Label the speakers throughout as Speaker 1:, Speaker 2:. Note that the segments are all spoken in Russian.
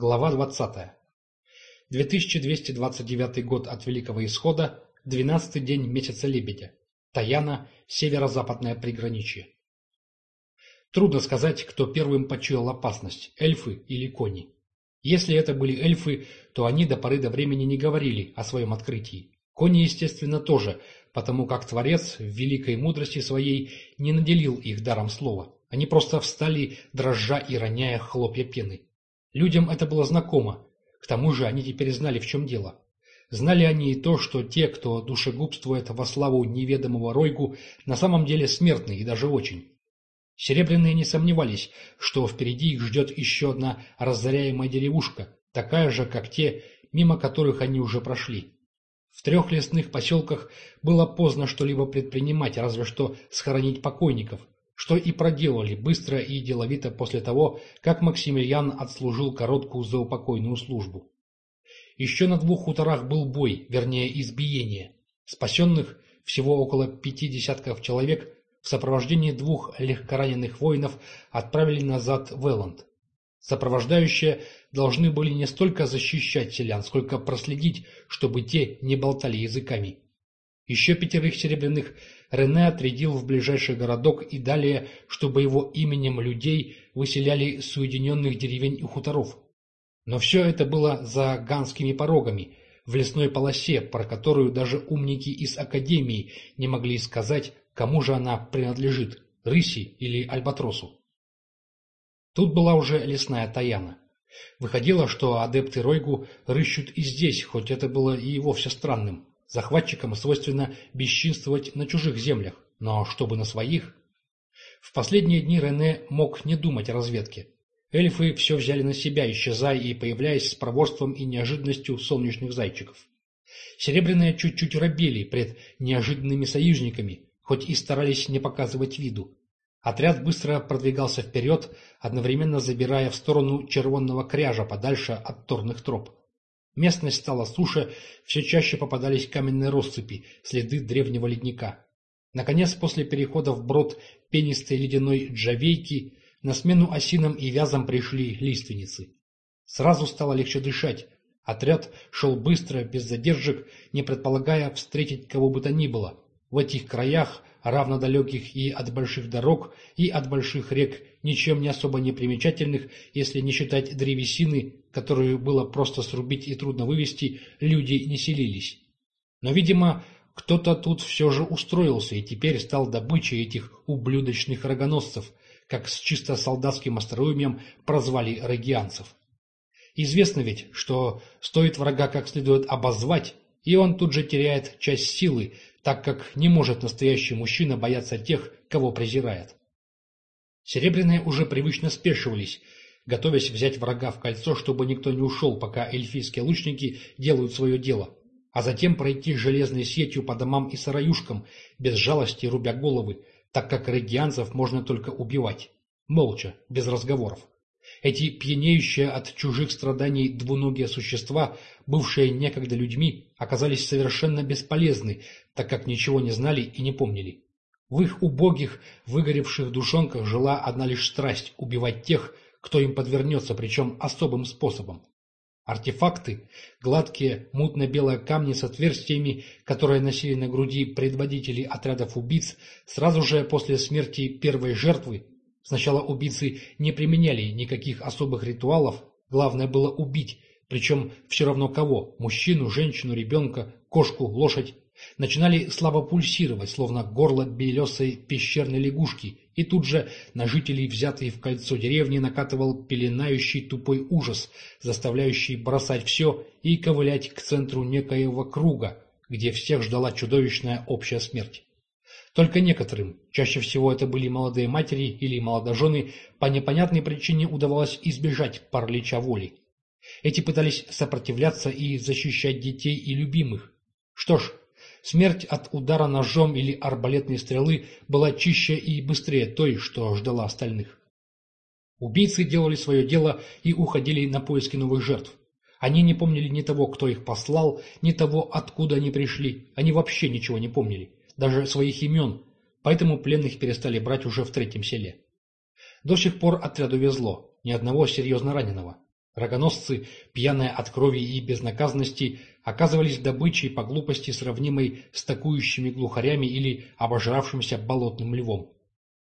Speaker 1: Глава 20. 2229 год от Великого Исхода, 12 день месяца Лебедя. Таяна, северо-западное приграничье. Трудно сказать, кто первым почуял опасность, эльфы или кони. Если это были эльфы, то они до поры до времени не говорили о своем открытии. Кони, естественно, тоже, потому как Творец в великой мудрости своей не наделил их даром слова. Они просто встали, дрожа и роняя хлопья пены. Людям это было знакомо. К тому же они теперь знали, в чем дело. Знали они и то, что те, кто душегубствует во славу неведомого Ройгу, на самом деле смертны и даже очень. Серебряные не сомневались, что впереди их ждет еще одна разоряемая деревушка, такая же, как те, мимо которых они уже прошли. В трех лесных поселках было поздно что-либо предпринимать, разве что схоронить покойников, что и проделали быстро и деловито после того, как Максимилиан отслужил короткую заупокойную службу. Еще на двух хуторах был бой, вернее избиение. Спасенных, всего около пяти десятков человек, в сопровождении двух легкораненых воинов отправили назад в Элланд. Сопровождающие должны были не столько защищать селян, сколько проследить, чтобы те не болтали языками. Еще пятерых серебряных Рене отрядил в ближайший городок и далее, чтобы его именем людей выселяли с уединенных деревень и хуторов. Но все это было за ганскими порогами, в лесной полосе, про которую даже умники из Академии не могли сказать, кому же она принадлежит, рыси или альбатросу. Тут была уже лесная таяна. Выходило, что адепты Ройгу рыщут и здесь, хоть это было и вовсе странным. Захватчикам свойственно бесчинствовать на чужих землях, но чтобы на своих... В последние дни Рене мог не думать о разведке. Эльфы все взяли на себя, исчезая и появляясь с проворством и неожиданностью солнечных зайчиков. Серебряные чуть-чуть робели пред неожиданными союзниками, хоть и старались не показывать виду. Отряд быстро продвигался вперед, одновременно забирая в сторону червонного кряжа подальше от торных троп. Местность стала суше, все чаще попадались каменные россыпи, следы древнего ледника. Наконец, после перехода в брод пенистой ледяной джавейки, на смену осинам и вязам пришли лиственницы. Сразу стало легче дышать. Отряд шел быстро, без задержек, не предполагая встретить кого бы то ни было. В этих краях равно далеких и от больших дорог, и от больших рек, ничем не особо не примечательных, если не считать древесины, которую было просто срубить и трудно вывести, люди не селились. Но, видимо, кто-то тут все же устроился и теперь стал добычей этих ублюдочных рогоносцев, как с чисто солдатским остроумием прозвали регианцев. Известно ведь, что стоит врага как следует обозвать, и он тут же теряет часть силы, так как не может настоящий мужчина бояться тех, кого презирает. Серебряные уже привычно спешивались, готовясь взять врага в кольцо, чтобы никто не ушел, пока эльфийские лучники делают свое дело, а затем пройти железной сетью по домам и сараюшкам, без жалости рубя головы, так как регианцев можно только убивать, молча, без разговоров. Эти пьянеющие от чужих страданий двуногие существа, бывшие некогда людьми, оказались совершенно бесполезны, так как ничего не знали и не помнили. В их убогих, выгоревших душонках жила одна лишь страсть убивать тех, кто им подвернется, причем особым способом. Артефакты, гладкие мутно-белые камни с отверстиями, которые носили на груди предводители отрядов убийц, сразу же после смерти первой жертвы Сначала убийцы не применяли никаких особых ритуалов, главное было убить, причем все равно кого – мужчину, женщину, ребенка, кошку, лошадь. Начинали слабо пульсировать, словно горло белесой пещерной лягушки, и тут же на жителей, взятые в кольцо деревни, накатывал пеленающий тупой ужас, заставляющий бросать все и ковылять к центру некоего круга, где всех ждала чудовищная общая смерть. Только некоторым, чаще всего это были молодые матери или молодожены, по непонятной причине удавалось избежать паралича воли. Эти пытались сопротивляться и защищать детей и любимых. Что ж, смерть от удара ножом или арбалетной стрелы была чище и быстрее той, что ждала остальных. Убийцы делали свое дело и уходили на поиски новых жертв. Они не помнили ни того, кто их послал, ни того, откуда они пришли. Они вообще ничего не помнили даже своих имен, поэтому пленных перестали брать уже в третьем селе. До сих пор отряду везло, ни одного серьезно раненого. Рогоносцы, пьяные от крови и безнаказанности, оказывались добычей по глупости, сравнимой с такующими глухарями или обожравшимся болотным львом.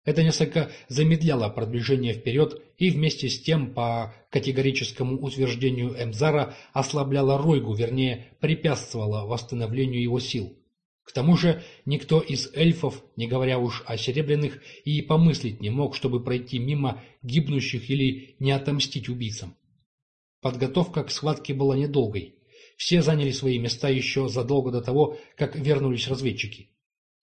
Speaker 1: Это несколько замедляло продвижение вперед и вместе с тем, по категорическому утверждению Эмзара, ослабляло Ройгу, вернее, препятствовало восстановлению его сил. К тому же никто из эльфов, не говоря уж о серебряных, и помыслить не мог, чтобы пройти мимо гибнущих или не отомстить убийцам. Подготовка к схватке была недолгой. Все заняли свои места еще задолго до того, как вернулись разведчики.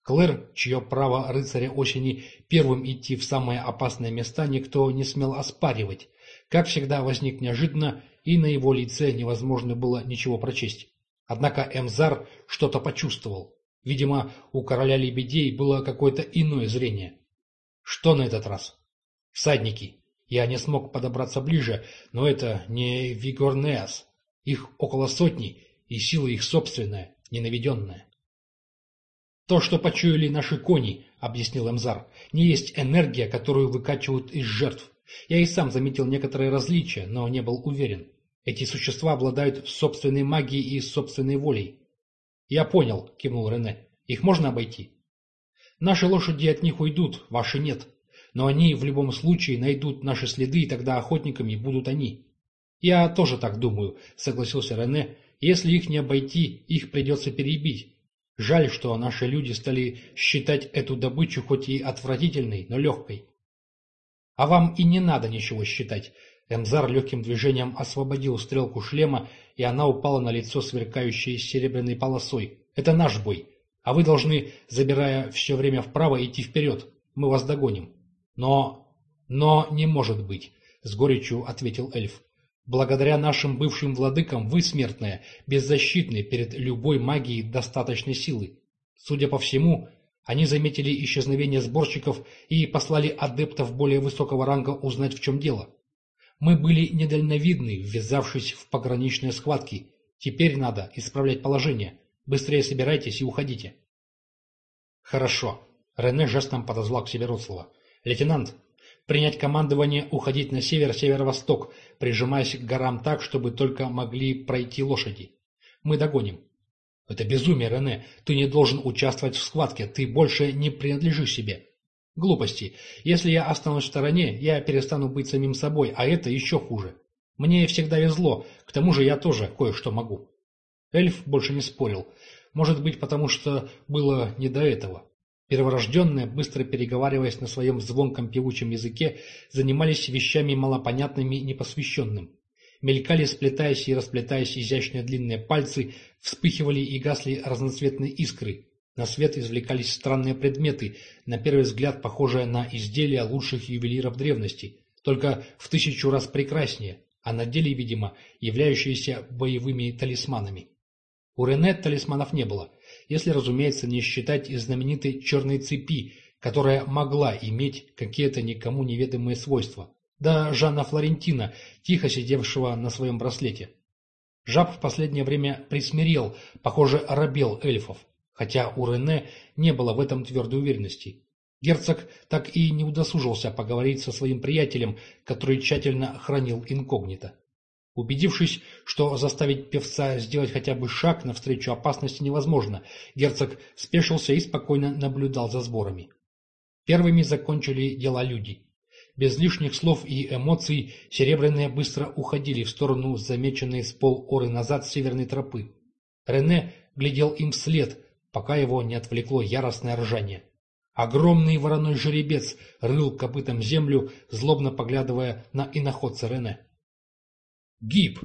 Speaker 1: Клэр, чье право рыцаря осени первым идти в самые опасные места никто не смел оспаривать, как всегда возник неожиданно, и на его лице невозможно было ничего прочесть. Однако Эмзар что-то почувствовал. Видимо, у короля лебедей было какое-то иное зрение. Что на этот раз? Всадники. Я не смог подобраться ближе, но это не Вигорнеас. Их около сотни, и сила их собственная, ненаведенная. «То, что почуяли наши кони», — объяснил Эмзар, — «не есть энергия, которую выкачивают из жертв. Я и сам заметил некоторые различия, но не был уверен. Эти существа обладают собственной магией и собственной волей». «Я понял», — кивнул Рене. «Их можно обойти?» «Наши лошади от них уйдут, ваши нет. Но они в любом случае найдут наши следы, и тогда охотниками будут они». «Я тоже так думаю», — согласился Рене. «Если их не обойти, их придется перебить. Жаль, что наши люди стали считать эту добычу хоть и отвратительной, но легкой. А вам и не надо ничего считать. Эмзар легким движением освободил стрелку шлема, и она упала на лицо, сверкающее серебряной полосой. Это наш бой. А вы должны, забирая все время вправо, идти вперед. Мы вас догоним. Но... но не может быть, — с горечью ответил эльф. Благодаря нашим бывшим владыкам вы, смертные, беззащитны перед любой магией достаточной силы. Судя по всему, они заметили исчезновение сборщиков и послали адептов более высокого ранга узнать, в чем дело. Мы были недальновидны, ввязавшись в пограничные схватки. Теперь надо исправлять положение. Быстрее собирайтесь и уходите. Хорошо. Рене жестом подозвал к себе Роцлава. Лейтенант, принять командование, уходить на север-северо-восток, прижимаясь к горам так, чтобы только могли пройти лошади. Мы догоним. Это безумие, Рене. Ты не должен участвовать в схватке. Ты больше не принадлежишь себе. Глупости. Если я останусь в стороне, я перестану быть самим собой, а это еще хуже. Мне всегда везло, к тому же я тоже кое-что могу. Эльф больше не спорил. Может быть, потому что было не до этого. Перворожденные, быстро переговариваясь на своем звонком певучем языке, занимались вещами малопонятными непосвященным. Мелькали, сплетаясь и расплетаясь изящные длинные пальцы, вспыхивали и гасли разноцветные искры. На свет извлекались странные предметы, на первый взгляд похожие на изделия лучших ювелиров древности, только в тысячу раз прекраснее, а на деле, видимо, являющиеся боевыми талисманами. У Рене талисманов не было – если, разумеется, не считать знаменитой черной цепи, которая могла иметь какие-то никому неведомые свойства, да Жанна Флорентина, тихо сидевшего на своем браслете. Жаб в последнее время присмирел, похоже, оробел эльфов, хотя у Рене не было в этом твердой уверенности. Герцог так и не удосужился поговорить со своим приятелем, который тщательно хранил инкогнито. Убедившись, что заставить певца сделать хотя бы шаг навстречу опасности невозможно, герцог спешился и спокойно наблюдал за сборами. Первыми закончили дела люди. Без лишних слов и эмоций серебряные быстро уходили в сторону замеченной с полоры назад северной тропы. Рене глядел им вслед, пока его не отвлекло яростное ржание. Огромный вороной жеребец рыл копытом землю, злобно поглядывая на иноходца Рене. Гиб!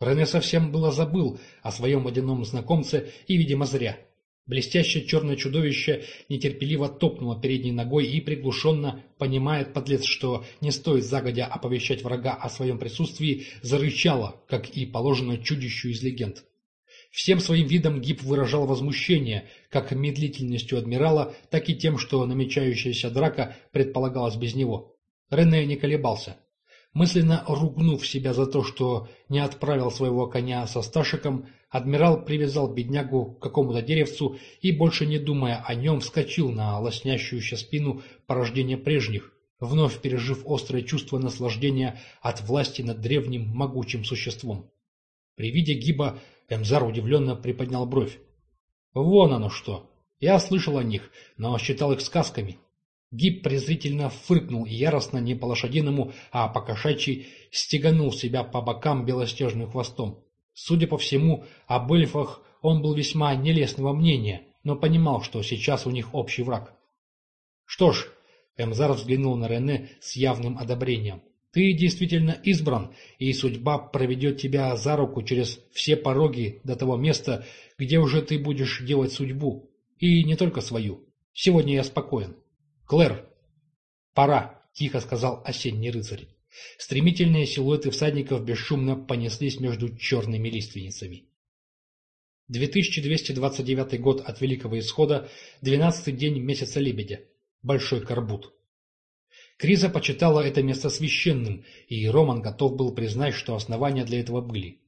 Speaker 1: Рене совсем было забыл о своем водяном знакомце и, видимо, зря. Блестящее черное чудовище нетерпеливо топнуло передней ногой и приглушенно, понимает подлец, что не стоит загодя оповещать врага о своем присутствии, зарычало, как и положено чудищу из легенд. Всем своим видом Гиб выражал возмущение, как медлительностью адмирала, так и тем, что намечающаяся драка предполагалась без него. Рене не колебался. Мысленно ругнув себя за то, что не отправил своего коня со Сташиком, адмирал привязал беднягу к какому-то деревцу и, больше не думая о нем, вскочил на лоснящуюся спину порождения прежних, вновь пережив острое чувство наслаждения от власти над древним могучим существом. При виде гиба Эмзар удивленно приподнял бровь. «Вон оно что! Я слышал о них, но считал их сказками». Гиб презрительно фыркнул и яростно, не по лошадиному, а по кошачьи, стеганул себя по бокам белостежным хвостом. Судя по всему, об эльфах он был весьма нелестного мнения, но понимал, что сейчас у них общий враг. «Что ж», — Эмзар взглянул на Рене с явным одобрением, «ты действительно избран, и судьба проведет тебя за руку через все пороги до того места, где уже ты будешь делать судьбу, и не только свою. Сегодня я спокоен. Клэр!» «Пора», — тихо сказал осенний рыцарь. Стремительные силуэты всадников бесшумно понеслись между черными лиственницами. 2229 год от Великого Исхода, 12 день месяца Лебедя. Большой Карбут. Криза почитала это место священным, и Роман готов был признать, что основания для этого были.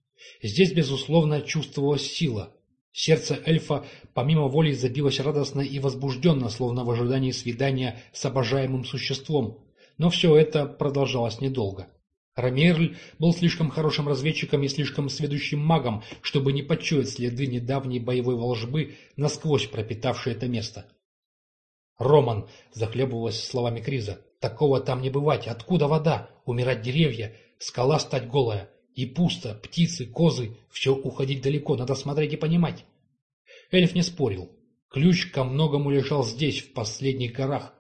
Speaker 1: Здесь, безусловно, чувствовалась сила. Сердце эльфа помимо воли забилось радостно и возбужденно, словно в ожидании свидания с обожаемым существом. Но все это продолжалось недолго. Рамерль был слишком хорошим разведчиком и слишком сведущим магом, чтобы не почуять следы недавней боевой волжбы, насквозь пропитавшей это место. «Роман!» — захлебывалась словами Криза. «Такого там не бывать! Откуда вода? Умирать деревья? Скала стать голая! И пусто! Птицы, козы! Все уходить далеко! Надо смотреть и понимать!» Эльф не спорил. Ключ ко многому лежал здесь, в последних горах,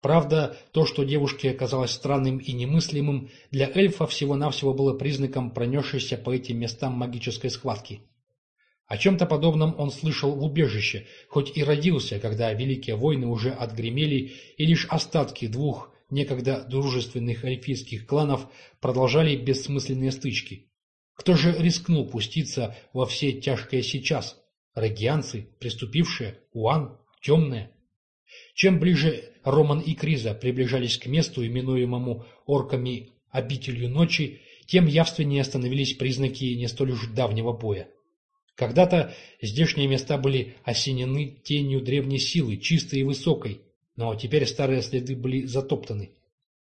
Speaker 1: Правда, то, что девушке оказалось странным и немыслимым, для эльфа всего-навсего было признаком пронесшейся по этим местам магической схватки. О чем-то подобном он слышал в убежище, хоть и родился, когда великие войны уже отгремели, и лишь остатки двух некогда дружественных эльфийских кланов продолжали бессмысленные стычки. Кто же рискнул пуститься во все тяжкое сейчас? Регианцы, приступившие, Уан, темные? Чем ближе Роман и Криза приближались к месту, именуемому орками «обителью ночи», тем явственнее становились признаки не столь уж давнего боя. Когда-то здешние места были осенены тенью древней силы, чистой и высокой, но теперь старые следы были затоптаны.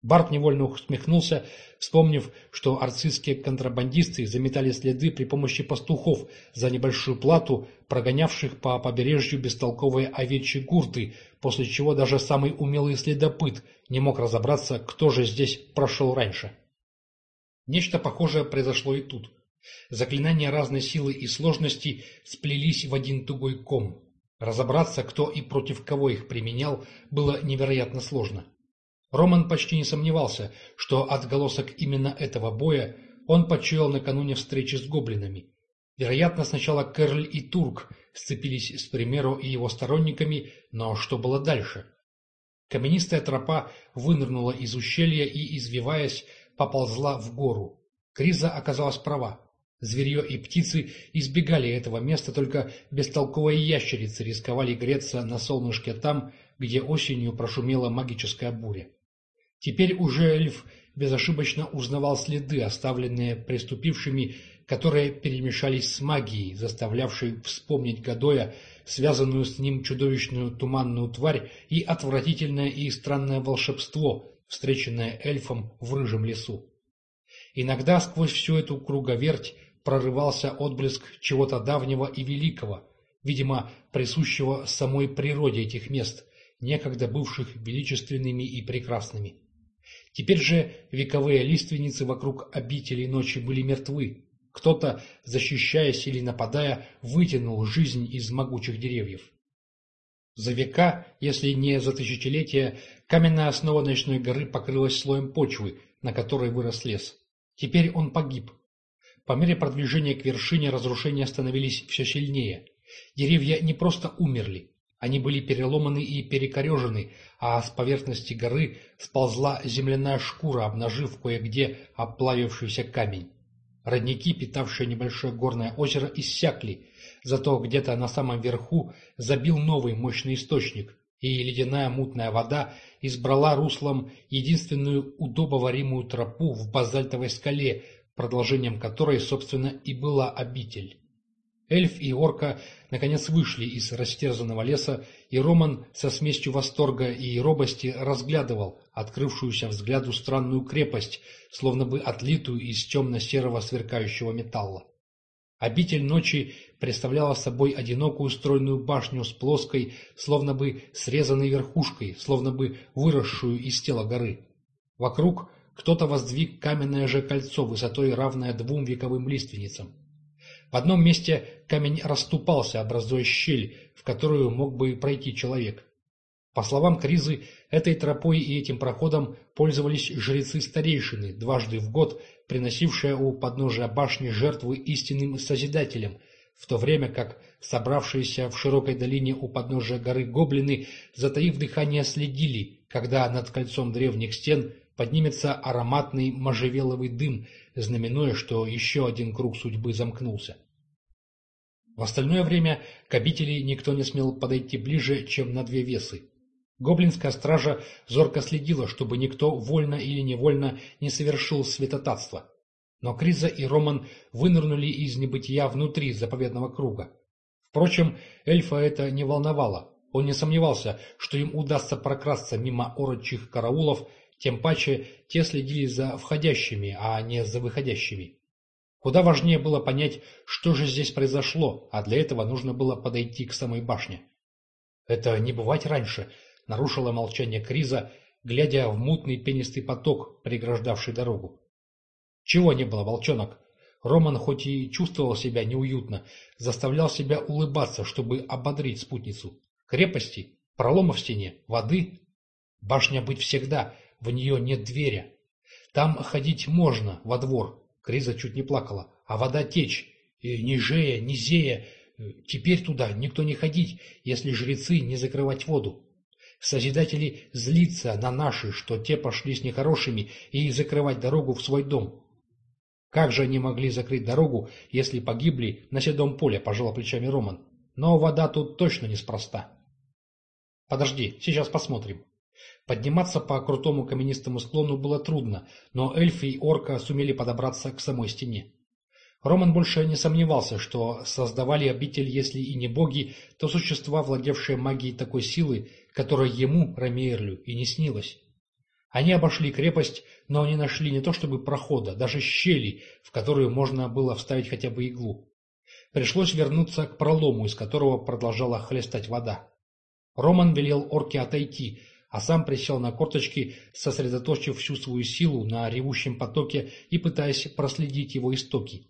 Speaker 1: Барт невольно усмехнулся, вспомнив, что арцистские контрабандисты заметали следы при помощи пастухов за небольшую плату, прогонявших по побережью бестолковые овечьи гурты, после чего даже самый умелый следопыт не мог разобраться, кто же здесь прошел раньше. Нечто похожее произошло и тут. Заклинания разной силы и сложности сплелись в один тугой ком. Разобраться, кто и против кого их применял, было невероятно сложно. Роман почти не сомневался, что отголосок именно этого боя он почуял накануне встречи с гоблинами. Вероятно, сначала Керль и Турк сцепились с Примеру и его сторонниками, но что было дальше? Каменистая тропа вынырнула из ущелья и, извиваясь, поползла в гору. Криза оказалась права. Зверье и птицы избегали этого места, только бестолковые ящерицы рисковали греться на солнышке там, где осенью прошумела магическая буря. Теперь уже эльф безошибочно узнавал следы, оставленные преступившими, которые перемешались с магией, заставлявшей вспомнить Гадоя, связанную с ним чудовищную туманную тварь и отвратительное и странное волшебство, встреченное эльфом в рыжем лесу. Иногда сквозь всю эту круговерть прорывался отблеск чего-то давнего и великого, видимо, присущего самой природе этих мест, некогда бывших величественными и прекрасными. Теперь же вековые лиственницы вокруг обители ночи были мертвы. Кто-то, защищаясь или нападая, вытянул жизнь из могучих деревьев. За века, если не за тысячелетия, каменная основа ночной горы покрылась слоем почвы, на которой вырос лес. Теперь он погиб. По мере продвижения к вершине разрушения становились все сильнее. Деревья не просто умерли, они были переломаны и перекорежены, а с поверхности горы сползла земляная шкура, обнажив кое-где оплавившийся камень. Родники, питавшие небольшое горное озеро, иссякли, зато где-то на самом верху забил новый мощный источник, и ледяная мутная вода избрала руслом единственную удобоваримую тропу в базальтовой скале, продолжением которой, собственно, и была обитель. Эльф и орка наконец вышли из растерзанного леса, и Роман со смесью восторга и робости разглядывал открывшуюся взгляду странную крепость, словно бы отлитую из темно-серого сверкающего металла. Обитель ночи представляла собой одинокую стройную башню с плоской, словно бы срезанной верхушкой, словно бы выросшую из тела горы. Вокруг кто-то воздвиг каменное же кольцо высотой равное двум вековым лиственницам. В одном месте камень расступался, образуя щель, в которую мог бы пройти человек. По словам Кризы, этой тропой и этим проходом пользовались жрецы-старейшины, дважды в год приносившие у подножия башни жертвы истинным Созидателям, в то время как собравшиеся в широкой долине у подножия горы гоблины, затаив дыхание, следили, когда над кольцом древних стен поднимется ароматный можжевеловый дым, знаменуя, что еще один круг судьбы замкнулся. В остальное время к обители никто не смел подойти ближе, чем на две весы. Гоблинская стража зорко следила, чтобы никто вольно или невольно не совершил святотатство. Но Криза и Роман вынырнули из небытия внутри заповедного круга. Впрочем, эльфа это не волновало. Он не сомневался, что им удастся прокрасться мимо орочих караулов, тем паче те следили за входящими, а не за выходящими. Куда важнее было понять, что же здесь произошло, а для этого нужно было подойти к самой башне. Это не бывать раньше, нарушила молчание Криза, глядя в мутный пенистый поток, преграждавший дорогу. Чего не было, волчонок? Роман хоть и чувствовал себя неуютно, заставлял себя улыбаться, чтобы ободрить спутницу. Крепости, пролома в стене, воды. Башня быть всегда, в нее нет двери. Там ходить можно, во двор, Криза чуть не плакала. А вода течь. И ни Жея, ни Зея. Теперь туда никто не ходить, если жрецы не закрывать воду. Созидатели злиться на наши, что те пошли с нехорошими, и закрывать дорогу в свой дом. Как же они могли закрыть дорогу, если погибли на седом поле, пожал плечами Роман. Но вода тут точно неспроста. Подожди, сейчас посмотрим. Подниматься по крутому каменистому склону было трудно, но эльфы и орка сумели подобраться к самой стене. Роман больше не сомневался, что создавали обитель, если и не боги, то существа, владевшие магией такой силы, которая ему, Рамиерлю, и не снилась. Они обошли крепость, но не нашли не то чтобы прохода, даже щели, в которую можно было вставить хотя бы иглу. Пришлось вернуться к пролому, из которого продолжала хлестать вода. Роман велел орке отойти, а сам присел на корточки, сосредоточив всю свою силу на ревущем потоке и пытаясь проследить его истоки.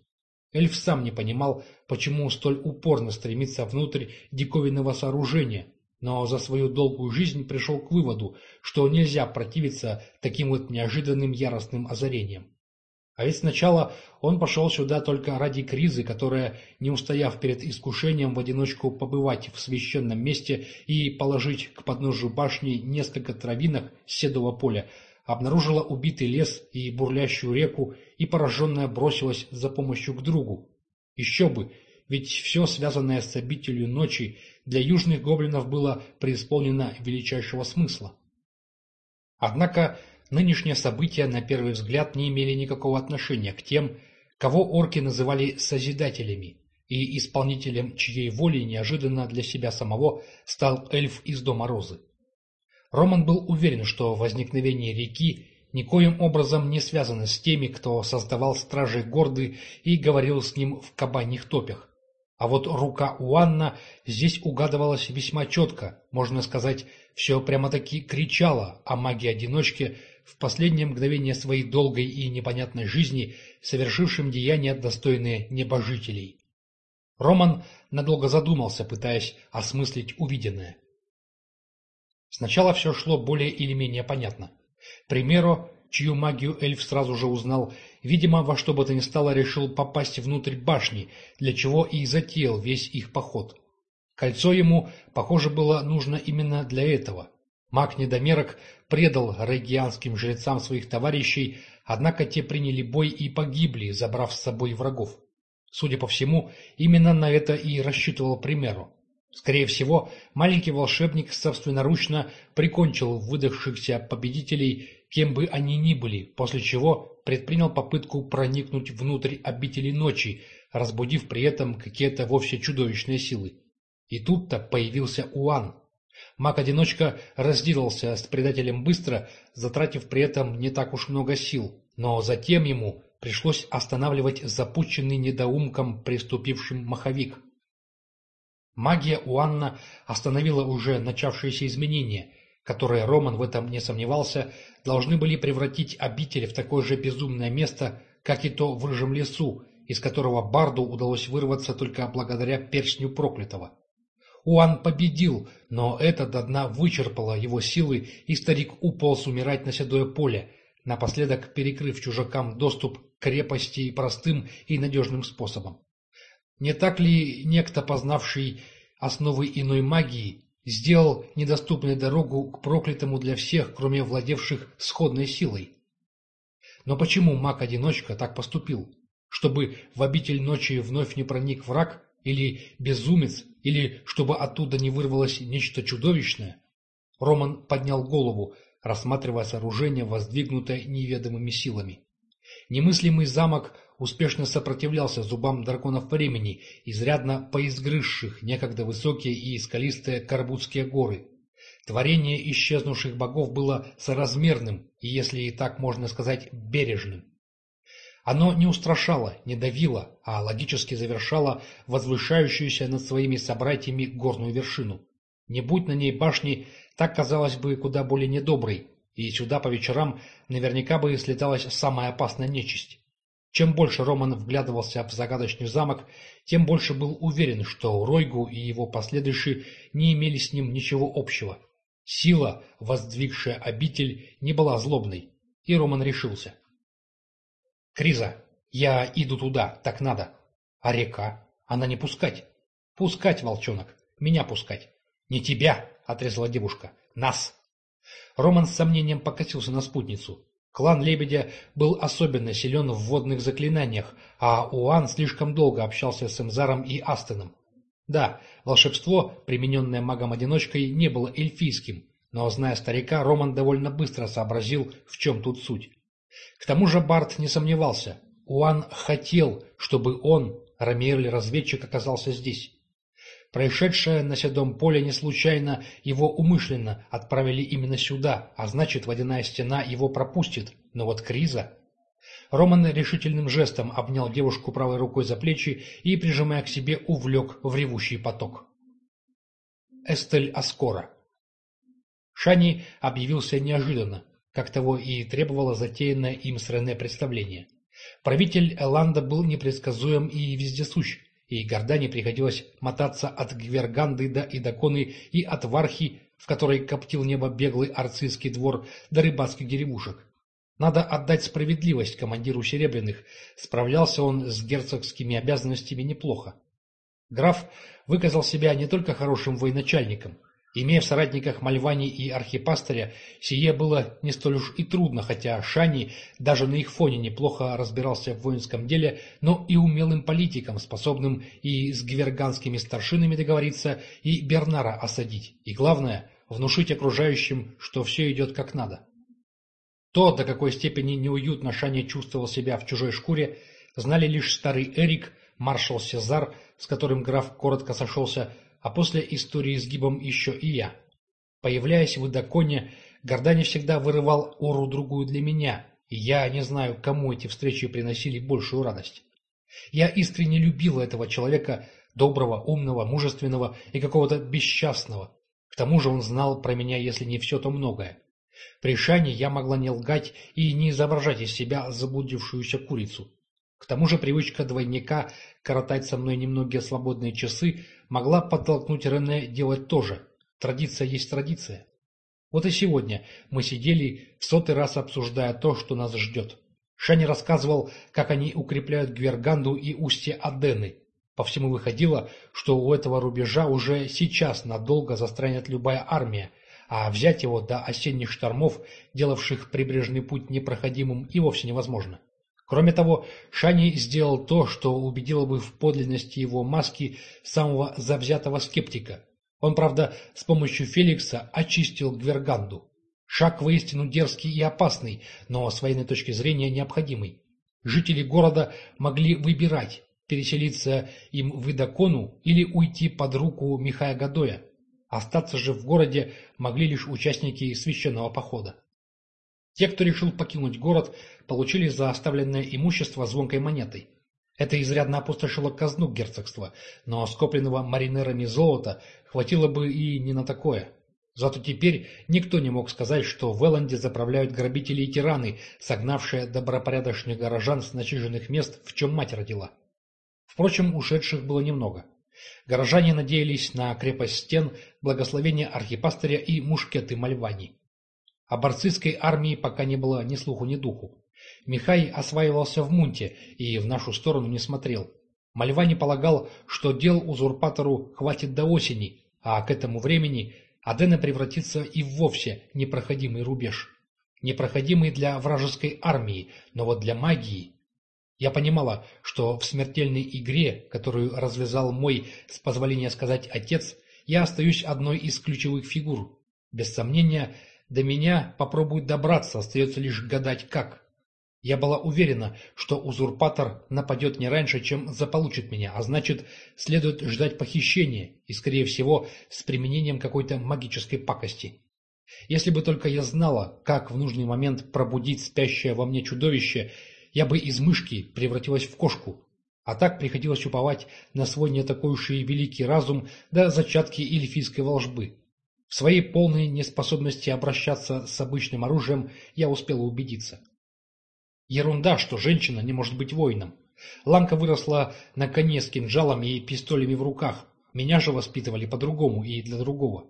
Speaker 1: Эльф сам не понимал, почему столь упорно стремится внутрь диковинного сооружения, но за свою долгую жизнь пришел к выводу, что нельзя противиться таким вот неожиданным яростным озарениям. А ведь сначала он пошел сюда только ради кризы, которая, не устояв перед искушением в одиночку побывать в священном месте и положить к подножию башни несколько травинок седого поля, обнаружила убитый лес и бурлящую реку и пораженная бросилась за помощью к другу. Еще бы, ведь все связанное с обителью ночи для южных гоблинов было преисполнено величайшего смысла. Однако нынешние события на первый взгляд не имели никакого отношения к тем, кого орки называли «созидателями», и исполнителем чьей воли неожиданно для себя самого стал эльф из Дома Розы. Роман был уверен, что возникновение реки никоим образом не связано с теми, кто создавал стражей Горды и говорил с ним в кабаньих топях. А вот рука Уанна здесь угадывалась весьма четко, можно сказать, все прямо-таки кричало о магии-одиночке, в последнее мгновение своей долгой и непонятной жизни, совершившим деяния, достойные небожителей. Роман надолго задумался, пытаясь осмыслить увиденное. Сначала все шло более или менее понятно. К примеру, чью магию эльф сразу же узнал, видимо, во что бы то ни стало решил попасть внутрь башни, для чего и затеял весь их поход. Кольцо ему, похоже, было нужно именно для этого. Маг-недомерок предал регианским жрецам своих товарищей, однако те приняли бой и погибли, забрав с собой врагов. Судя по всему, именно на это и рассчитывал примеру. Скорее всего, маленький волшебник собственноручно прикончил выдохшихся победителей, кем бы они ни были, после чего предпринял попытку проникнуть внутрь обители ночи, разбудив при этом какие-то вовсе чудовищные силы. И тут-то появился Уан. Маг-одиночка разделался с предателем быстро, затратив при этом не так уж много сил, но затем ему пришлось останавливать запущенный недоумком приступившим маховик. Магия Уанна остановила уже начавшиеся изменения, которые, Роман в этом не сомневался, должны были превратить обитель в такое же безумное место, как и то в рыжем лесу, из которого Барду удалось вырваться только благодаря перстню проклятого. Уан победил, но это до дна вычерпало его силы, и старик уполз умирать на седое поле, напоследок перекрыв чужакам доступ к крепости простым и надежным способом. Не так ли некто, познавший основы иной магии, сделал недоступной дорогу к проклятому для всех, кроме владевших сходной силой? Но почему маг-одиночка так поступил? Чтобы в обитель ночи вновь не проник враг, или безумец, или чтобы оттуда не вырвалось нечто чудовищное? Роман поднял голову, рассматривая сооружение, воздвигнутое неведомыми силами. Немыслимый замок успешно сопротивлялся зубам драконов времени, изрядно поизгрызших некогда высокие и скалистые Карбутские горы. Творение исчезнувших богов было соразмерным и, если и так можно сказать, бережным. Оно не устрашало, не давило, а логически завершало возвышающуюся над своими собратьями горную вершину. Не будь на ней башни, так казалось бы куда более недоброй, и сюда по вечерам наверняка бы слеталась самая опасная нечисть. Чем больше Роман вглядывался в загадочный замок, тем больше был уверен, что Ройгу и его последующие не имели с ним ничего общего. Сила, воздвигшая обитель, не была злобной, и Роман решился. «Криза, я иду туда, так надо. А река? Она не пускать. Пускать, волчонок, меня пускать. Не тебя, — отрезала девушка, — нас. Роман с сомнением покосился на спутницу. Клан Лебедя был особенно силен в водных заклинаниях, а Уан слишком долго общался с Эмзаром и Астеном. Да, волшебство, примененное магом-одиночкой, не было эльфийским, но, зная старика, Роман довольно быстро сообразил, в чем тут суть. К тому же Барт не сомневался. Уан хотел, чтобы он, Рамиэль-разведчик, оказался здесь. Происшедшее на Седом поле не случайно, его умышленно отправили именно сюда, а значит, водяная стена его пропустит. Но вот Криза... Роман решительным жестом обнял девушку правой рукой за плечи и, прижимая к себе, увлек в ревущий поток. Эстель Аскора Шани объявился неожиданно, как того и требовало затеянное им с Рене представление. Правитель Эланда был непредсказуем и вездесущ, и Гордане приходилось мотаться от Гверганды до Идаконы и от Вархи, в которой коптил небо беглый арцистский двор, до рыбацких деревушек. Надо отдать справедливость командиру Серебряных, справлялся он с герцогскими обязанностями неплохо. Граф выказал себя не только хорошим военачальником, Имея в соратниках Мальвани и Архипастыря, сие было не столь уж и трудно, хотя Шани даже на их фоне неплохо разбирался в воинском деле, но и умелым политиком, способным и с гверганскими старшинами договориться, и Бернара осадить, и, главное, внушить окружающим, что все идет как надо. То, до какой степени неуютно Шани чувствовал себя в чужой шкуре, знали лишь старый Эрик, маршал Сезар, с которым граф коротко сошелся, а после истории с Гибом еще и я. Появляясь в Идаконе, Гордани всегда вырывал ору другую для меня, и я не знаю, кому эти встречи приносили большую радость. Я искренне любил этого человека, доброго, умного, мужественного и какого-то бесчастного. К тому же он знал про меня, если не все, то многое. При Шане я могла не лгать и не изображать из себя заблудившуюся курицу. К тому же привычка двойника коротать со мной немногие свободные часы могла подтолкнуть Рене делать то же. Традиция есть традиция. Вот и сегодня мы сидели в сотый раз обсуждая то, что нас ждет. Шани рассказывал, как они укрепляют Гверганду и устье Адены. По всему выходило, что у этого рубежа уже сейчас надолго застрянет любая армия, а взять его до осенних штормов, делавших прибрежный путь непроходимым, и вовсе невозможно. Кроме того, Шани сделал то, что убедило бы в подлинности его маски самого завзятого скептика. Он, правда, с помощью Феликса очистил Гверганду. Шаг воистину дерзкий и опасный, но с военной точки зрения необходимый. Жители города могли выбирать, переселиться им в Идакону или уйти под руку Михая Гадоя. Остаться же в городе могли лишь участники священного похода. Те, кто решил покинуть город, получили за оставленное имущество звонкой монетой. Это изрядно опустошило казну герцогства, но скопленного маринерами золота хватило бы и не на такое. Зато теперь никто не мог сказать, что в Элленде заправляют грабители и тираны, согнавшие добропорядочных горожан с начиженных мест, в чем мать родила. Впрочем, ушедших было немного. Горожане надеялись на крепость стен, благословение архипастыря и мушкеты Мальвани. О борцистской армии пока не было ни слуху, ни духу. Михай осваивался в Мунте и в нашу сторону не смотрел. Мальвани полагал, что дел узурпатору хватит до осени, а к этому времени Адена превратится и в вовсе непроходимый рубеж. Непроходимый для вражеской армии, но вот для магии. Я понимала, что в смертельной игре, которую развязал мой, с позволения сказать, отец, я остаюсь одной из ключевых фигур. Без сомнения, до меня попробуют добраться, остается лишь гадать как. Я была уверена, что узурпатор нападет не раньше, чем заполучит меня, а значит, следует ждать похищения и, скорее всего, с применением какой-то магической пакости. Если бы только я знала, как в нужный момент пробудить спящее во мне чудовище, я бы из мышки превратилась в кошку. А так приходилось уповать на свой не такой уж и великий разум до зачатки эльфийской волжбы. В своей полной неспособности обращаться с обычным оружием я успела убедиться. Ерунда, что женщина не может быть воином. Ланка выросла на коне с кинжалами и пистолями в руках. Меня же воспитывали по-другому и для другого.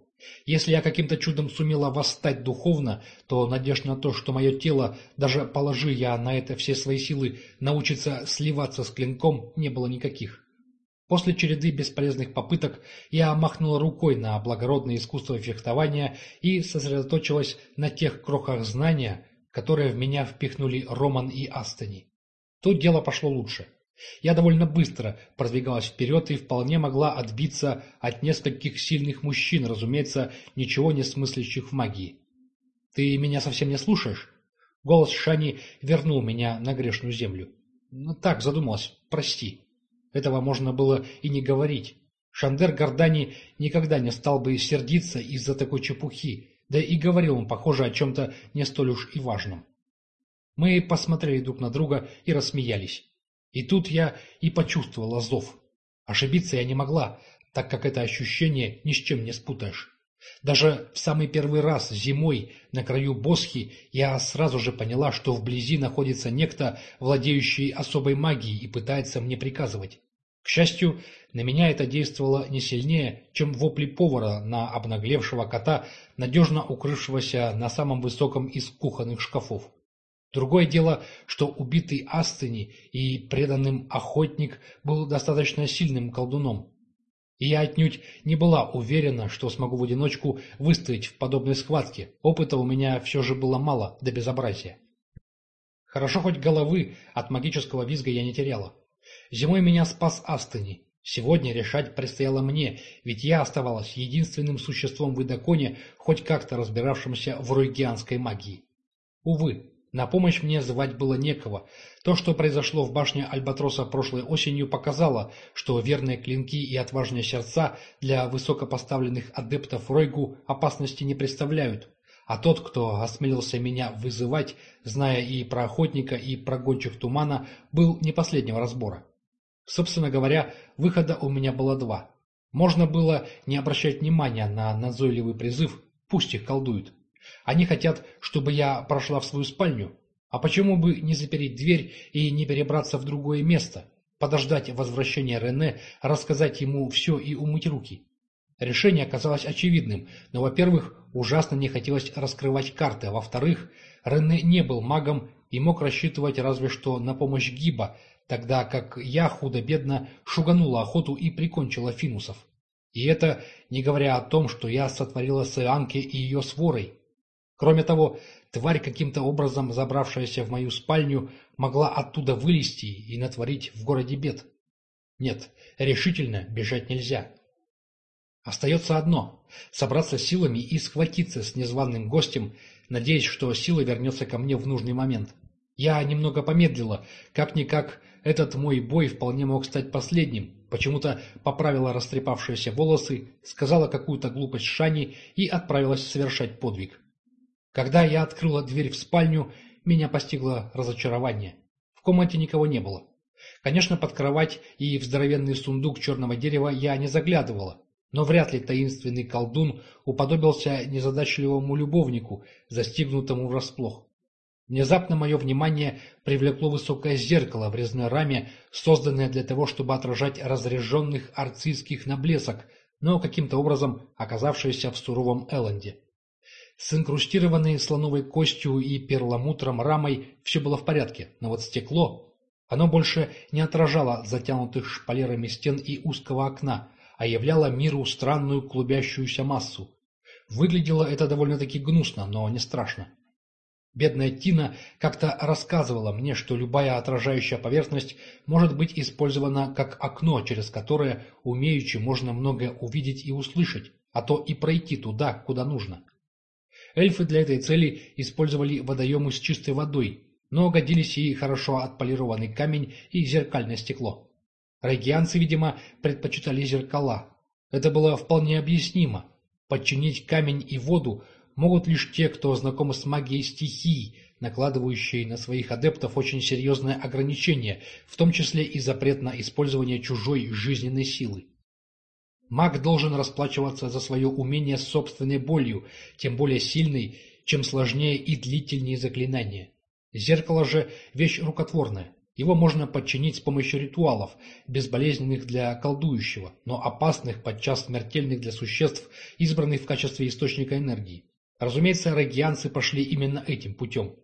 Speaker 1: Если я каким-то чудом сумела восстать духовно, то надежд на то, что мое тело, даже положи я на это все свои силы, научится сливаться с клинком, не было никаких. После череды бесполезных попыток я махнула рукой на благородное искусство фехтования и сосредоточилась на тех крохах знания, которые в меня впихнули Роман и Астани. Тут дело пошло лучше. Я довольно быстро продвигалась вперед и вполне могла отбиться от нескольких сильных мужчин, разумеется, ничего не смыслящих в магии. «Ты меня совсем не слушаешь?» Голос Шани вернул меня на грешную землю. «Ну так, задумалась. Прости». Этого можно было и не говорить. Шандер Гордани никогда не стал бы сердиться из-за такой чепухи, да и говорил он, похоже, о чем-то не столь уж и важном. Мы посмотрели друг на друга и рассмеялись. И тут я и почувствовала зов. Ошибиться я не могла, так как это ощущение ни с чем не спутаешь. Даже в самый первый раз зимой на краю Босхи я сразу же поняла, что вблизи находится некто, владеющий особой магией и пытается мне приказывать. К счастью, на меня это действовало не сильнее, чем вопли повара на обнаглевшего кота, надежно укрывшегося на самом высоком из кухонных шкафов. Другое дело, что убитый Астени и преданным охотник был достаточно сильным колдуном. И я отнюдь не была уверена, что смогу в одиночку выстоять в подобной схватке. Опыта у меня все же было мало до безобразия. Хорошо хоть головы от магического визга я не теряла. Зимой меня спас Астани. Сегодня решать предстояло мне, ведь я оставалась единственным существом в Идаконе, хоть как-то разбиравшимся в руйгианской магии. Увы, на помощь мне звать было некого. То, что произошло в башне Альбатроса прошлой осенью, показало, что верные клинки и отважные сердца для высокопоставленных адептов Ройгу опасности не представляют. А тот, кто осмелился меня вызывать, зная и про охотника, и про гончих тумана, был не последнего разбора. Собственно говоря, выхода у меня было два. Можно было не обращать внимания на назойливый призыв, пусть их колдуют. Они хотят, чтобы я прошла в свою спальню. А почему бы не запереть дверь и не перебраться в другое место? Подождать возвращения Рене, рассказать ему все и умыть руки? Решение оказалось очевидным, но, во-первых, ужасно не хотелось раскрывать карты, а во-вторых, Рене не был магом и мог рассчитывать разве что на помощь Гиба, тогда как я худо-бедно шуганула охоту и прикончила финусов. И это не говоря о том, что я сотворила с Ианке и ее сворой. Кроме того, тварь, каким-то образом забравшаяся в мою спальню, могла оттуда вылезти и натворить в городе бед. Нет, решительно бежать нельзя. Остается одно – собраться силами и схватиться с незваным гостем, надеясь, что сила вернется ко мне в нужный момент. Я немного помедлила. Как-никак, этот мой бой вполне мог стать последним. Почему-то поправила растрепавшиеся волосы, сказала какую-то глупость Шани и отправилась совершать подвиг. Когда я открыла дверь в спальню, меня постигло разочарование. В комнате никого не было. Конечно, под кровать и в здоровенный сундук черного дерева я не заглядывала, но вряд ли таинственный колдун уподобился незадачливому любовнику, застигнутому врасплох. Внезапно мое внимание привлекло высокое зеркало в резной раме, созданное для того, чтобы отражать разряженных арцистских наблесок, но каким-то образом оказавшееся в суровом Элленде. С инкрустированной слоновой костью и перламутром рамой все было в порядке, но вот стекло... Оно больше не отражало затянутых шпалерами стен и узкого окна, а являло миру странную клубящуюся массу. Выглядело это довольно-таки гнусно, но не страшно. Бедная Тина как-то рассказывала мне, что любая отражающая поверхность может быть использована как окно, через которое умеючи можно многое увидеть и услышать, а то и пройти туда, куда нужно. Эльфы для этой цели использовали водоемы с чистой водой, но годились и хорошо отполированный камень и зеркальное стекло. Регианцы, видимо, предпочитали зеркала. Это было вполне объяснимо. Подчинить камень и воду – могут лишь те, кто знакомы с магией стихий, накладывающие на своих адептов очень серьезные ограничения, в том числе и запрет на использование чужой жизненной силы. Маг должен расплачиваться за свое умение собственной болью, тем более сильной, чем сложнее и длительнее заклинания. Зеркало же – вещь рукотворная. Его можно подчинить с помощью ритуалов, безболезненных для колдующего, но опасных, подчас смертельных для существ, избранных в качестве источника энергии. Разумеется, рогианцы пошли именно этим путем.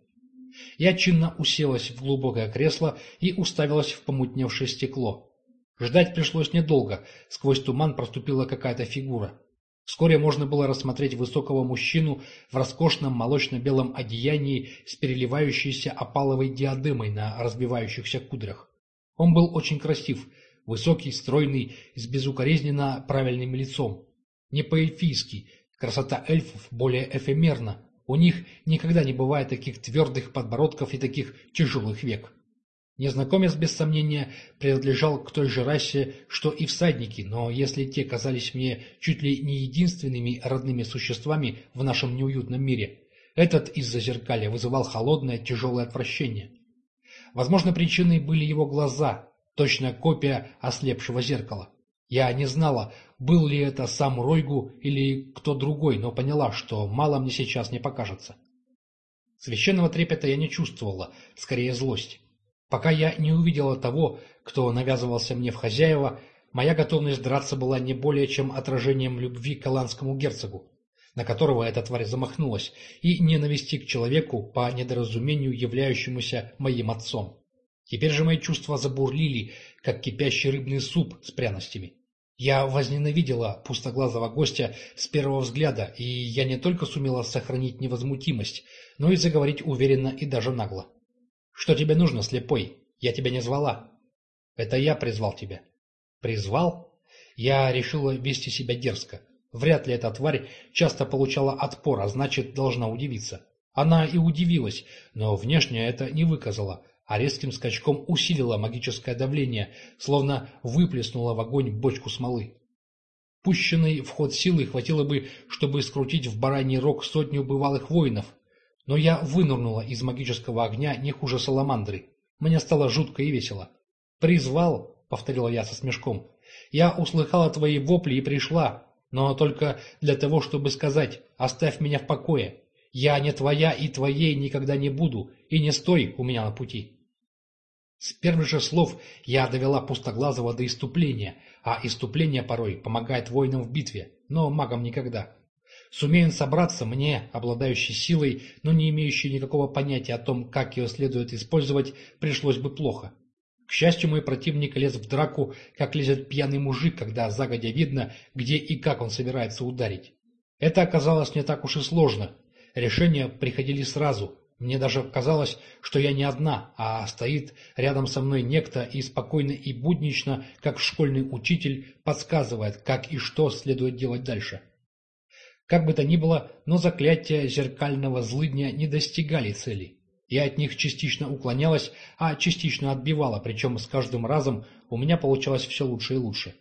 Speaker 1: Я чинно уселась в глубокое кресло и уставилась в помутневшее стекло. Ждать пришлось недолго, сквозь туман проступила какая-то фигура. Вскоре можно было рассмотреть высокого мужчину в роскошном молочно-белом одеянии с переливающейся опаловой диадемой на разбивающихся кудрях. Он был очень красив, высокий, стройный, с безукоризненно правильным лицом. Не по-эльфийски, Красота эльфов более эфемерна. У них никогда не бывает таких твердых подбородков и таких тяжелых век. Незнакомец, без сомнения, принадлежал к той же расе, что и всадники, но если те казались мне чуть ли не единственными родными существами в нашем неуютном мире, этот из-за зеркаля вызывал холодное тяжелое отвращение. Возможно, причиной были его глаза, точная копия ослепшего зеркала. Я не знала, был ли это сам Ройгу или кто другой, но поняла, что мало мне сейчас не покажется. Священного трепета я не чувствовала, скорее злость. Пока я не увидела того, кто навязывался мне в хозяева, моя готовность драться была не более чем отражением любви к аланскому герцогу, на которого эта тварь замахнулась, и ненависти к человеку, по недоразумению являющемуся моим отцом. Теперь же мои чувства забурлили, как кипящий рыбный суп с пряностями. Я возненавидела пустоглазого гостя с первого взгляда, и я не только сумела сохранить невозмутимость, но и заговорить уверенно и даже нагло. «Что тебе нужно, слепой? Я тебя не звала». «Это я призвал тебя». «Призвал?» Я решила вести себя дерзко. Вряд ли эта тварь часто получала отпор, а значит, должна удивиться. Она и удивилась, но внешне это не выказала, а резким скачком усилила магическое давление, словно выплеснула в огонь бочку смолы. Пущенной в ход силы хватило бы, чтобы скрутить в бараний рог сотню бывалых воинов, но я вынырнула из магического огня не хуже саламандры. Мне стало жутко и весело. «Призвал», — повторила я со смешком, — «я услыхала твои вопли и пришла, но только для того, чтобы сказать «оставь меня в покое». Я не твоя и твоей никогда не буду, и не стой у меня на пути. С первых же слов я довела пустоглазого до иступления, а иступление порой помогает воинам в битве, но магам никогда. Сумею собраться, мне, обладающий силой, но не имеющий никакого понятия о том, как ее следует использовать, пришлось бы плохо. К счастью, мой противник лез в драку, как лезет пьяный мужик, когда загодя видно, где и как он собирается ударить. Это оказалось не так уж и сложно, Решения приходили сразу. Мне даже казалось, что я не одна, а стоит рядом со мной некто и спокойно и буднично, как школьный учитель, подсказывает, как и что следует делать дальше. Как бы то ни было, но заклятия зеркального злыдня не достигали цели. Я от них частично уклонялась, а частично отбивала, причем с каждым разом у меня получалось все лучше и лучше.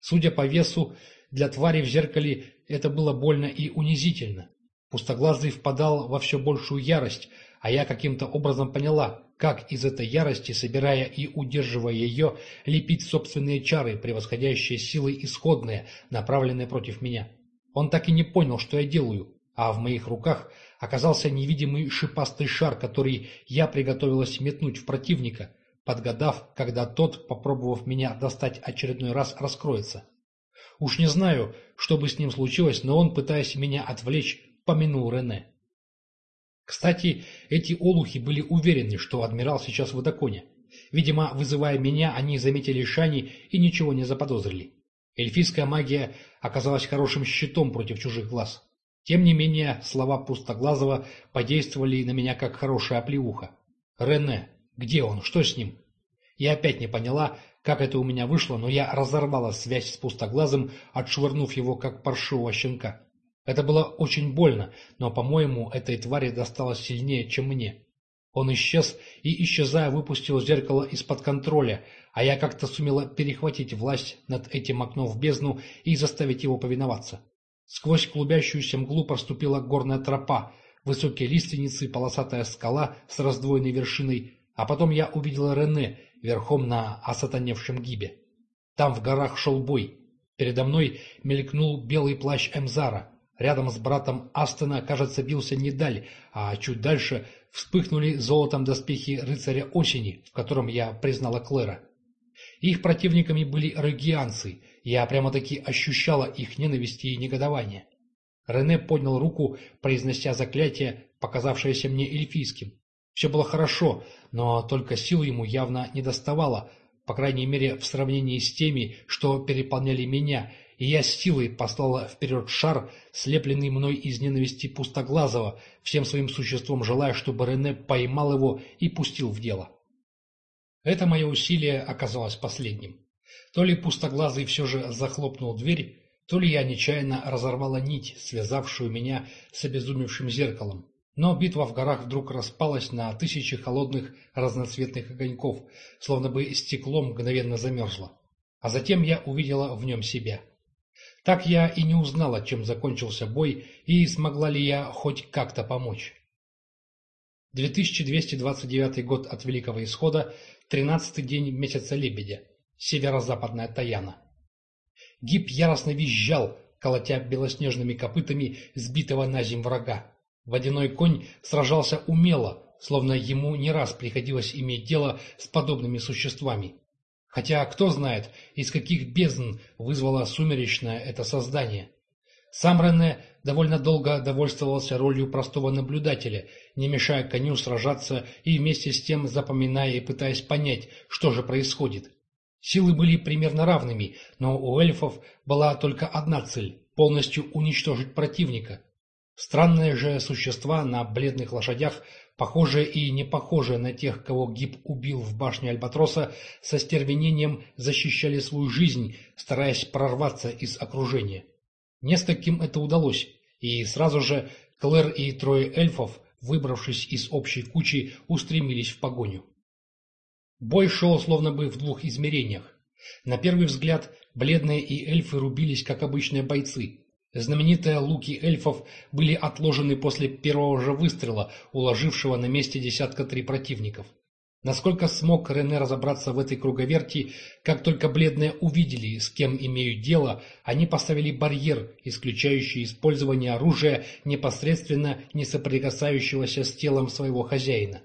Speaker 1: Судя по весу, для твари в зеркале это было больно и унизительно. Пустоглазый впадал во все большую ярость, а я каким-то образом поняла, как из этой ярости, собирая и удерживая ее, лепить собственные чары, превосходящие силой исходные, направленные против меня. Он так и не понял, что я делаю, а в моих руках оказался невидимый шипастый шар, который я приготовилась метнуть в противника, подгадав, когда тот, попробовав меня достать очередной раз, раскроется. Уж не знаю, что бы с ним случилось, но он, пытаясь меня отвлечь, помянул Рене. Кстати, эти олухи были уверены, что адмирал сейчас в Водоконе. Видимо, вызывая меня, они заметили Шани и ничего не заподозрили. Эльфийская магия оказалась хорошим щитом против чужих глаз. Тем не менее, слова Пустоглазого подействовали на меня как хорошая оплеуха. «Рене, где он? Что с ним?» Я опять не поняла, как это у меня вышло, но я разорвала связь с Пустоглазым, отшвырнув его, как паршивого щенка. Это было очень больно, но, по-моему, этой твари досталось сильнее, чем мне. Он исчез и, исчезая, выпустил зеркало из-под контроля, а я как-то сумела перехватить власть над этим окном в бездну и заставить его повиноваться. Сквозь клубящуюся мглу проступила горная тропа, высокие лиственницы, полосатая скала с раздвоенной вершиной, а потом я увидела Рене верхом на осатаневшем гибе. Там в горах шел бой. Передо мной мелькнул белый плащ Эмзара. Рядом с братом Астона, кажется, бился Недаль, а чуть дальше вспыхнули золотом доспехи рыцаря осени, в котором я признала Клэра. Их противниками были регианцы, я прямо-таки ощущала их ненависть и негодование. Рене поднял руку, произнося заклятие, показавшееся мне эльфийским. Все было хорошо, но только сил ему явно не доставало, по крайней мере в сравнении с теми, что переполняли меня, и я с силой послала вперед шар, слепленный мной из ненависти Пустоглазого, всем своим существом желая, чтобы Рене поймал его и пустил в дело. Это мое усилие оказалось последним. То ли Пустоглазый все же захлопнул дверь, то ли я нечаянно разорвала нить, связавшую меня с обезумевшим зеркалом. Но битва в горах вдруг распалась на тысячи холодных разноцветных огоньков, словно бы стекло мгновенно замерзло. А затем я увидела в нем себя. Так я и не узнала, чем закончился бой, и смогла ли я хоть как-то помочь. 2229 год от Великого Исхода, Тринадцатый день месяца Лебедя. Северо-западная Таяна. Гиб яростно визжал, колотя белоснежными копытами сбитого на земь врага. Водяной конь сражался умело, словно ему не раз приходилось иметь дело с подобными существами. Хотя кто знает, из каких бездн вызвало сумеречное это создание. Сам Рене довольно долго довольствовался ролью простого наблюдателя, не мешая коню сражаться и вместе с тем запоминая и пытаясь понять, что же происходит. Силы были примерно равными, но у эльфов была только одна цель – полностью уничтожить противника. Странные же существа на бледных лошадях, похожие и не похожие на тех, кого Гиб убил в башне Альбатроса, со стервенением защищали свою жизнь, стараясь прорваться из окружения. Нескольким это удалось, и сразу же Клэр и трое эльфов, выбравшись из общей кучи, устремились в погоню. Бой шел словно бы в двух измерениях. На первый взгляд, бледные и эльфы рубились, как обычные бойцы. Знаменитые луки эльфов были отложены после первого же выстрела, уложившего на месте десятка три противников. Насколько смог Рене разобраться в этой круговерти, как только бледные увидели, с кем имеют дело, они поставили барьер, исключающий использование оружия, непосредственно не соприкасающегося с телом своего хозяина.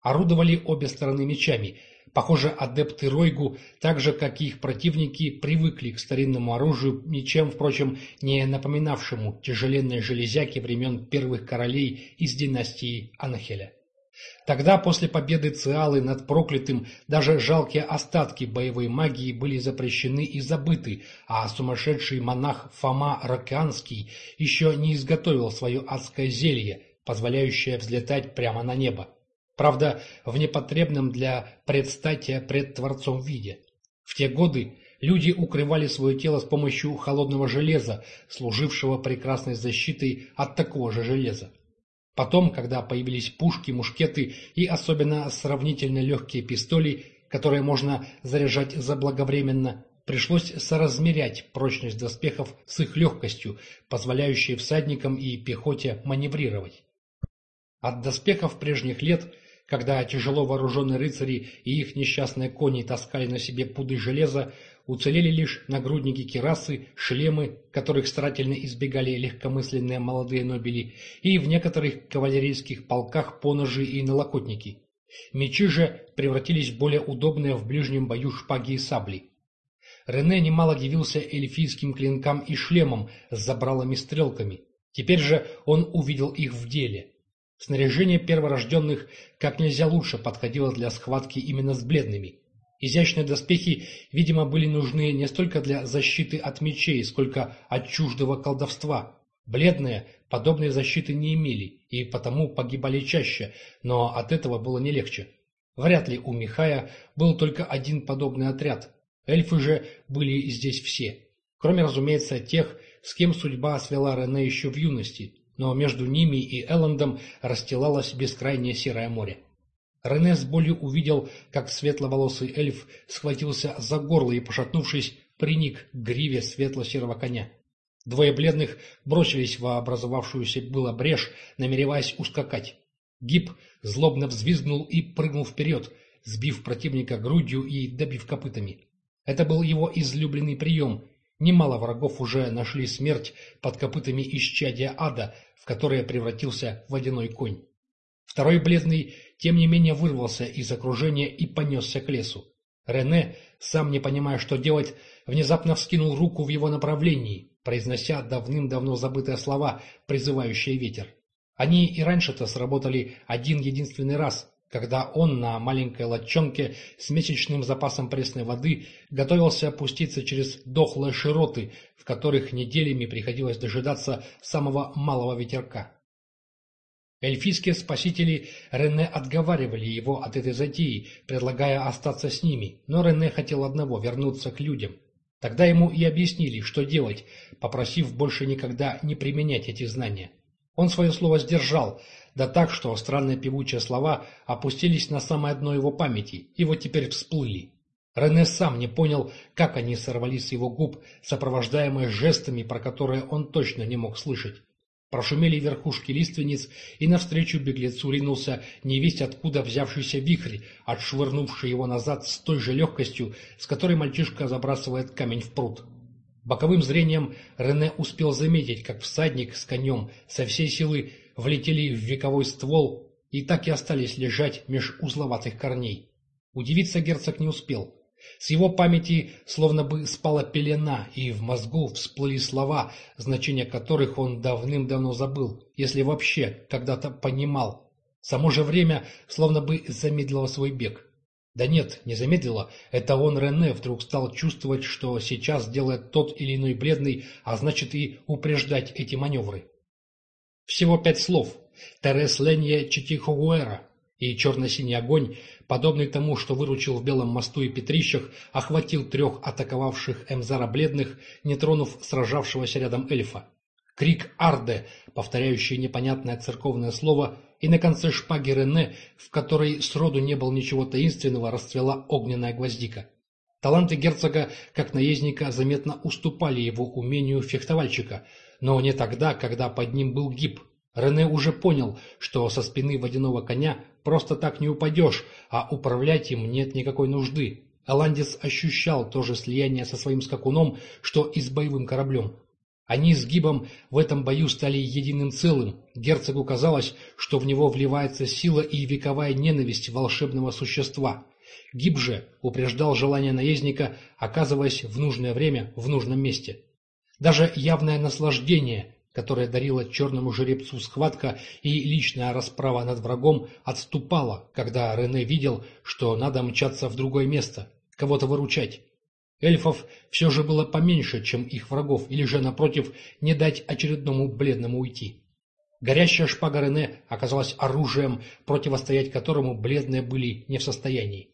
Speaker 1: Орудовали обе стороны мечами. Похоже, адепты Ройгу, так же, как и их противники, привыкли к старинному оружию, ничем, впрочем, не напоминавшему тяжеленные железяки времен первых королей из династии Анахеля. Тогда, после победы Циалы над проклятым, даже жалкие остатки боевой магии были запрещены и забыты, а сумасшедший монах Фома Раканский еще не изготовил свое адское зелье, позволяющее взлетать прямо на небо. Правда, в непотребном для предстатия пред Творцом виде. В те годы люди укрывали свое тело с помощью холодного железа, служившего прекрасной защитой от такого же железа. Потом, когда появились пушки, мушкеты и особенно сравнительно легкие пистоли, которые можно заряжать заблаговременно, пришлось соразмерять прочность доспехов с их легкостью, позволяющей всадникам и пехоте маневрировать. От доспехов прежних лет, когда тяжело вооруженные рыцари и их несчастные кони таскали на себе пуды железа, уцелели лишь нагрудники кирасы, шлемы, которых старательно избегали легкомысленные молодые нобели, и в некоторых кавалерийских полках поножи и налокотники. Мечи же превратились в более удобные в ближнем бою шпаги и сабли. Рене немало дивился эльфийским клинкам и шлемам с забралами-стрелками. Теперь же он увидел их в деле. Снаряжение перворожденных как нельзя лучше подходило для схватки именно с бледными. Изящные доспехи, видимо, были нужны не столько для защиты от мечей, сколько от чуждого колдовства. Бледные подобной защиты не имели и потому погибали чаще, но от этого было не легче. Вряд ли у Михая был только один подобный отряд. Эльфы же были здесь все. Кроме, разумеется, тех, с кем судьба свела Рене еще в юности, но между ними и Эллендом расстилалось бескрайнее серое море. Рене с болью увидел, как светловолосый эльф схватился за горло и, пошатнувшись, приник к гриве светло-серого коня. Двое бледных бросились в образовавшуюся было брешь, намереваясь ускакать. Гиб злобно взвизгнул и прыгнул вперед, сбив противника грудью и добив копытами. Это был его излюбленный прием. Немало врагов уже нашли смерть под копытами исчадия ада, в которое превратился водяной конь. Второй бледный, тем не менее, вырвался из окружения и понесся к лесу. Рене, сам не понимая, что делать, внезапно вскинул руку в его направлении, произнося давным-давно забытые слова, призывающие ветер. Они и раньше-то сработали один единственный раз, когда он на маленькой лодчонке с месячным запасом пресной воды готовился опуститься через дохлые широты, в которых неделями приходилось дожидаться самого малого ветерка. Эльфийские спасители Рене отговаривали его от этой затеи, предлагая остаться с ними, но Рене хотел одного – вернуться к людям. Тогда ему и объяснили, что делать, попросив больше никогда не применять эти знания. Он свое слово сдержал, да так, что странные певучие слова опустились на самое дно его памяти, и вот теперь всплыли. Рене сам не понял, как они сорвались с его губ, сопровождаемые жестами, про которые он точно не мог слышать. Прошумели верхушки лиственниц, и навстречу беглецу ринулся невесть откуда взявшийся вихрь, отшвырнувший его назад с той же легкостью, с которой мальчишка забрасывает камень в пруд. Боковым зрением Рене успел заметить, как всадник с конем со всей силы влетели в вековой ствол и так и остались лежать меж узловатых корней. Удивиться герцог не успел. С его памяти словно бы спала пелена, и в мозгу всплыли слова, значения которых он давным-давно забыл, если вообще когда-то понимал. Само же время словно бы замедлило свой бег. Да нет, не замедлило, это он, Рене, вдруг стал чувствовать, что сейчас делает тот или иной бледный, а значит и упреждать эти маневры. Всего пять слов. Терес Ленье Читихуэра. И черно-синий огонь, подобный тому, что выручил в Белом мосту и Петрищах, охватил трех атаковавших Эмзара бледных, не тронув сражавшегося рядом эльфа. Крик Арде, повторяющий непонятное церковное слово, и на конце шпаги Рене, в которой сроду не было ничего таинственного, расцвела огненная гвоздика. Таланты герцога, как наездника, заметно уступали его умению фехтовальщика – но не тогда, когда под ним был гиб. Рене уже понял, что со спины водяного коня просто так не упадешь, а управлять им нет никакой нужды. Аландис ощущал то же слияние со своим скакуном, что и с боевым кораблем. Они с Гибом в этом бою стали единым целым. Герцогу казалось, что в него вливается сила и вековая ненависть волшебного существа. Гиб же упреждал желание наездника, оказываясь в нужное время в нужном месте. Даже явное наслаждение, которое дарило черному жеребцу схватка и личная расправа над врагом, отступало, когда Рене видел, что надо мчаться в другое место, кого-то выручать. Эльфов все же было поменьше, чем их врагов, или же, напротив, не дать очередному бледному уйти. Горящая шпага Рене оказалась оружием, противостоять которому бледные были не в состоянии.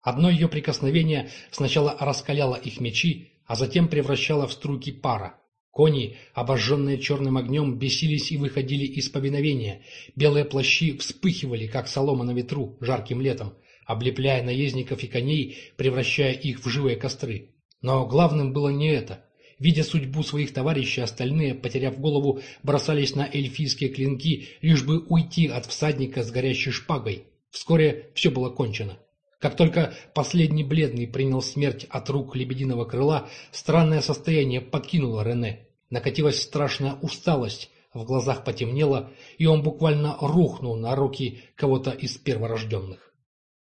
Speaker 1: Одно ее прикосновение сначала раскаляло их мечи, а затем превращала в струйки пара. Кони, обожженные черным огнем, бесились и выходили из повиновения. Белые плащи вспыхивали, как солома на ветру, жарким летом, облепляя наездников и коней, превращая их в живые костры. Но главным было не это. Видя судьбу своих товарищей, остальные, потеряв голову, бросались на эльфийские клинки, лишь бы уйти от всадника с горящей шпагой. Вскоре все было кончено. Как только последний бледный принял смерть от рук лебединого крыла, странное состояние покинуло Рене. Накатилась страшная усталость, в глазах потемнело, и он буквально рухнул на руки кого-то из перворожденных.